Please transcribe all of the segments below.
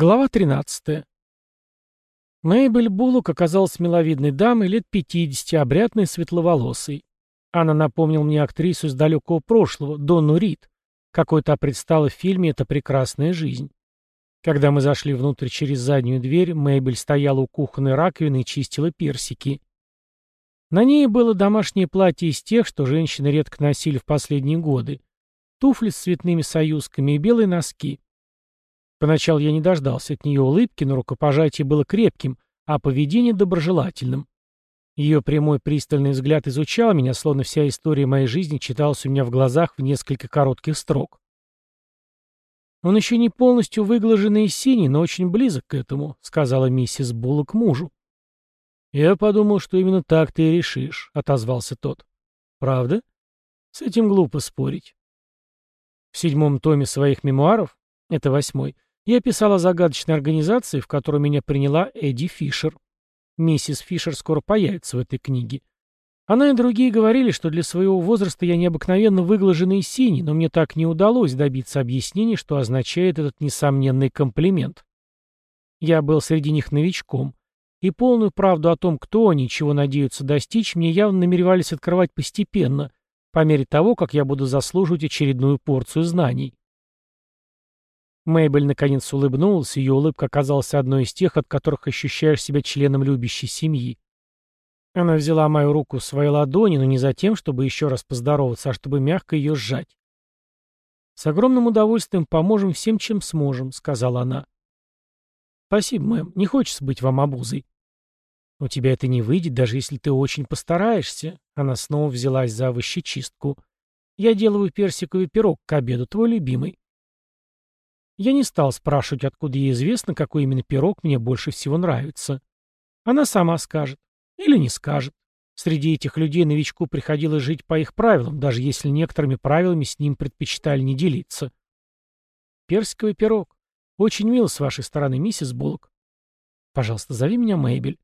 Глава 13. Мейбель Буллок оказалась миловидной дамой лет 50, обрядной светловолосой. Она напомнила мне актрису из далекого прошлого, Донну Рид. Какой-то предстала в фильме «Это прекрасная жизнь». Когда мы зашли внутрь через заднюю дверь, Мейбель стояла у кухонной раковины и чистила персики. На ней было домашнее платье из тех, что женщины редко носили в последние годы. Туфли с цветными союзками и белые носки. Поначалу я не дождался от нее улыбки, но рукопожатие было крепким, а поведение доброжелательным. Ее прямой пристальный взгляд изучал меня, словно вся история моей жизни читалась у меня в глазах в несколько коротких строк. «Он еще не полностью выглаженный и синий, но очень близок к этому», — сказала миссис Буллок мужу. «Я подумал, что именно так ты и решишь», — отозвался тот. «Правда? С этим глупо спорить». В седьмом томе своих мемуаров, это восьмой, я писал о загадочной организации, в которую меня приняла Эдди Фишер. Миссис Фишер скоро появится в этой книге. Она и другие говорили, что для своего возраста я необыкновенно выглаженный и синий, но мне так не удалось добиться объяснений, что означает этот несомненный комплимент. Я был среди них новичком, и полную правду о том, кто они и чего надеются достичь, мне явно намеревались открывать постепенно, по мере того, как я буду заслуживать очередную порцию знаний. Мейбель наконец улыбнулась, ее улыбка оказалась одной из тех, от которых ощущаешь себя членом любящей семьи. Она взяла мою руку в свои ладони, но не за тем, чтобы еще раз поздороваться, а чтобы мягко ее сжать. «С огромным удовольствием поможем всем, чем сможем», — сказала она. «Спасибо, мэм. Не хочется быть вам обузой». «У тебя это не выйдет, даже если ты очень постараешься». Она снова взялась за овощечистку. «Я делаю персиковый пирог к обеду, твой любимый. Я не стал спрашивать, откуда ей известно, какой именно пирог мне больше всего нравится. Она сама скажет. Или не скажет. Среди этих людей новичку приходилось жить по их правилам, даже если некоторыми правилами с ним предпочитали не делиться. Персиковый пирог. Очень мило с вашей стороны, миссис Буллок. Пожалуйста, зови меня Мэйбель.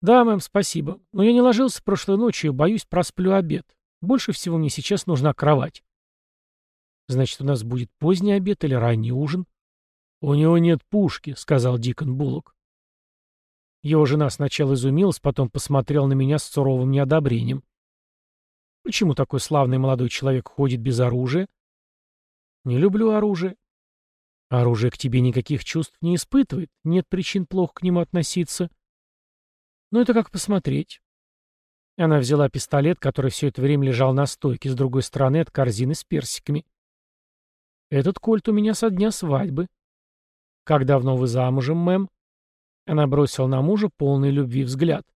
Да, мэм, спасибо. Но я не ложился прошлой ночью боюсь, просплю обед. Больше всего мне сейчас нужна кровать. Значит, у нас будет поздний обед или ранний ужин? У него нет пушки, сказал Дикон Буллок. Его жена сначала изумилась, потом посмотрела на меня с суровым неодобрением. Почему такой славный молодой человек ходит без оружия? Не люблю оружие. Оружие к тебе никаких чувств не испытывает, нет причин плохо к нему относиться. Но это как посмотреть. Она взяла пистолет, который все это время лежал на стойке, с другой стороны от корзины с персиками. Этот кольт у меня со дня свадьбы. Как давно вы замужем, мэм? Она бросила на мужа полный любви взгляд.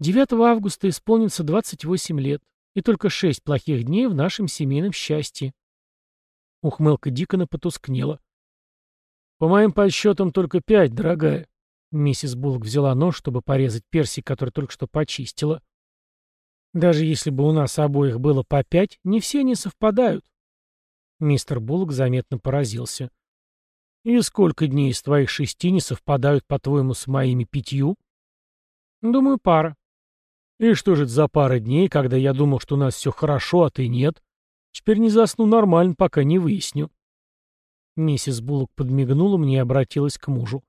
9 августа исполнится 28 лет, и только шесть плохих дней в нашем семейном счастье. Ухмылка Дикона потускнела. «По моим подсчетам, только пять, дорогая». Миссис Булк взяла нож, чтобы порезать персик, который только что почистила. «Даже если бы у нас обоих было по пять, не все они совпадают. Мистер Буллок заметно поразился. «И сколько дней из твоих шести не совпадают, по-твоему, с моими пятью?» «Думаю, пара». «И что же это за пара дней, когда я думал, что у нас все хорошо, а ты нет? Теперь не засну нормально, пока не выясню». Миссис Буллок подмигнула мне и обратилась к мужу.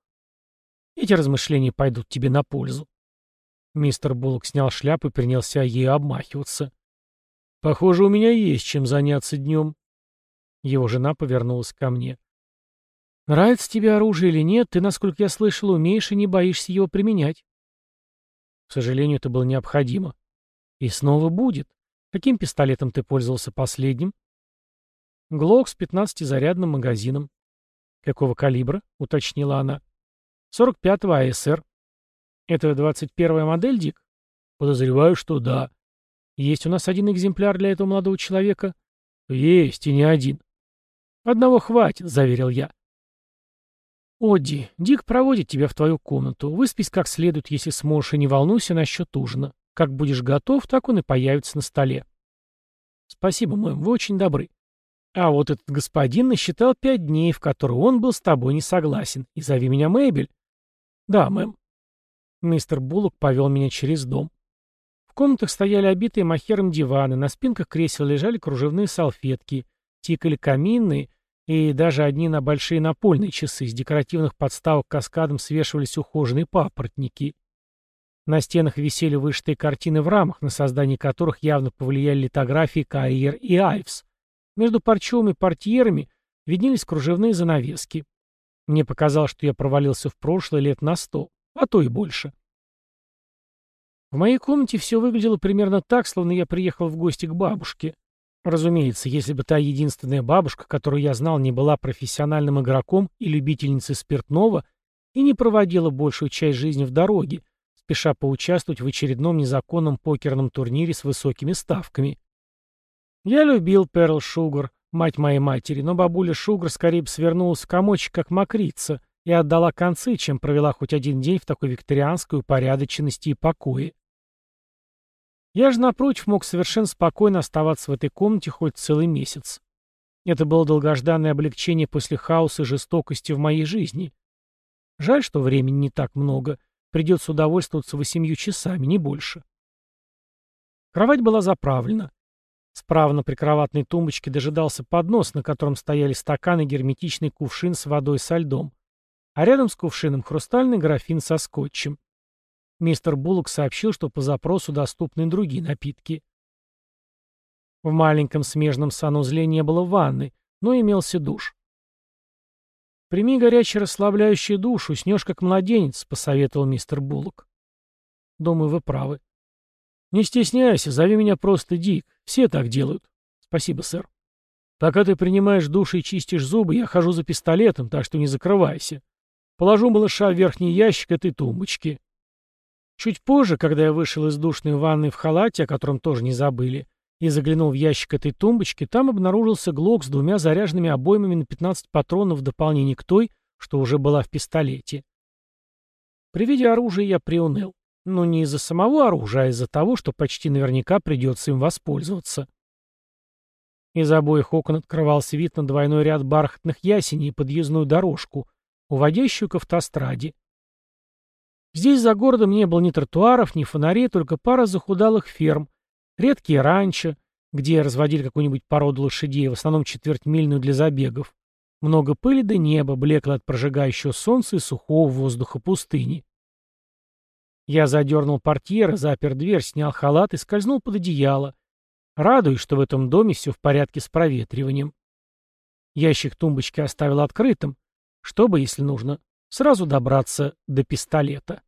«Эти размышления пойдут тебе на пользу». Мистер Буллок снял шляпу и принялся ею обмахиваться. «Похоже, у меня есть чем заняться днем», его жена повернулась ко мне. «Нравится тебе оружие или нет, ты, насколько я слышал, умеешь и не боишься его применять». К сожалению, это было необходимо. И снова будет. Каким пистолетом ты пользовался последним? Глок с 15-зарядным магазином. Какого калибра? уточнила она. 45-го АСР. Это 21-я модель, Дик? Подозреваю, что да. Есть у нас один экземпляр для этого молодого человека? Есть, и не один. «Одного хватит», — заверил я. «Одди, Дик проводит тебя в твою комнату. Выспись как следует, если сможешь, и не волнуйся насчет ужина. Как будешь готов, так он и появится на столе». «Спасибо, мэм, вы очень добры». А вот этот господин насчитал пять дней, в которые он был с тобой не согласен. И зови меня Мэйбель. Да, мэм. Мистер Буллок повел меня через дом. В комнатах стояли обитые махером диваны, на спинках кресел лежали кружевные салфетки — тикали каминные, и даже одни на большие напольные часы с декоративных подставок каскадом свешивались ухоженные папоротники. На стенах висели вышитые картины в рамах, на создание которых явно повлияли литографии Кайер и Айвс. Между парчевыми портьерами виднелись кружевные занавески. Мне показалось, что я провалился в прошлое лет на сто, а то и больше. В моей комнате все выглядело примерно так, словно я приехал в гости к бабушке. Разумеется, если бы та единственная бабушка, которую я знал, не была профессиональным игроком и любительницей спиртного и не проводила большую часть жизни в дороге, спеша поучаствовать в очередном незаконном покерном турнире с высокими ставками. Я любил Перл Шугар, мать моей матери, но бабуля Шугар скорее бы свернулась в комочек, как мокрица, и отдала концы, чем провела хоть один день в такой викторианской упорядоченности и покое. Я же, напротив, мог совершенно спокойно оставаться в этой комнате хоть целый месяц. Это было долгожданное облегчение после хаоса и жестокости в моей жизни. Жаль, что времени не так много. Придется удовольствоваться восемью часами, не больше. Кровать была заправлена. Справа на прикроватной тумбочке дожидался поднос, на котором стояли стакан и герметичный кувшин с водой со льдом, а рядом с кувшином хрустальный графин со скотчем. Мистер Буллок сообщил, что по запросу доступны другие напитки. В маленьком смежном санузле не было ванны, но имелся душ. «Прими горячий расслабляющий душ, уснешь как младенец», — посоветовал мистер Буллок. «Думаю, вы правы». «Не стесняйся, зови меня просто Дик. Все так делают». «Спасибо, сэр». «Пока ты принимаешь душ и чистишь зубы, я хожу за пистолетом, так что не закрывайся. Положу малыша в верхний ящик этой тумбочки. Чуть позже, когда я вышел из душной ванны в халате, о котором тоже не забыли, и заглянул в ящик этой тумбочки, там обнаружился глок с двумя заряженными обоймами на 15 патронов в дополнение к той, что уже была в пистолете. При виде оружия я приуныл. Но не из-за самого оружия, а из-за того, что почти наверняка придется им воспользоваться. Из обоих окон открывался вид на двойной ряд бархатных ясеней и подъездную дорожку, уводящую к автостраде. Здесь за городом не было ни тротуаров, ни фонарей, только пара захудалых ферм, редкие ранчо, где разводили какую-нибудь породу лошадей, в основном четвертьмильную для забегов. Много пыли до неба, блекло от прожигающего солнца и сухого воздуха пустыни. Я задернул портьеры, запер дверь, снял халат и скользнул под одеяло, радуясь, что в этом доме все в порядке с проветриванием. Ящик тумбочки оставил открытым, чтобы, если нужно, сразу добраться до пистолета.